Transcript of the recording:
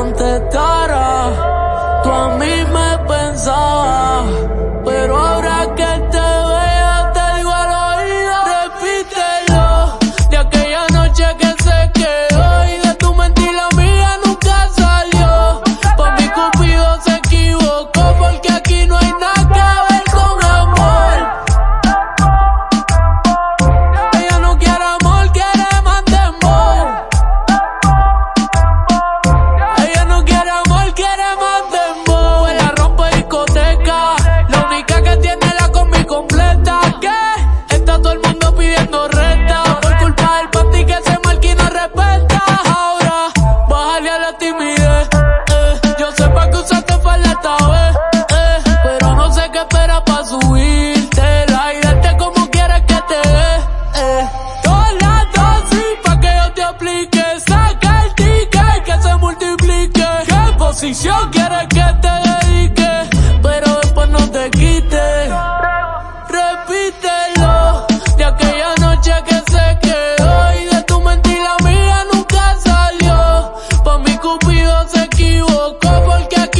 ponte mi cupido se equivocó porque aquí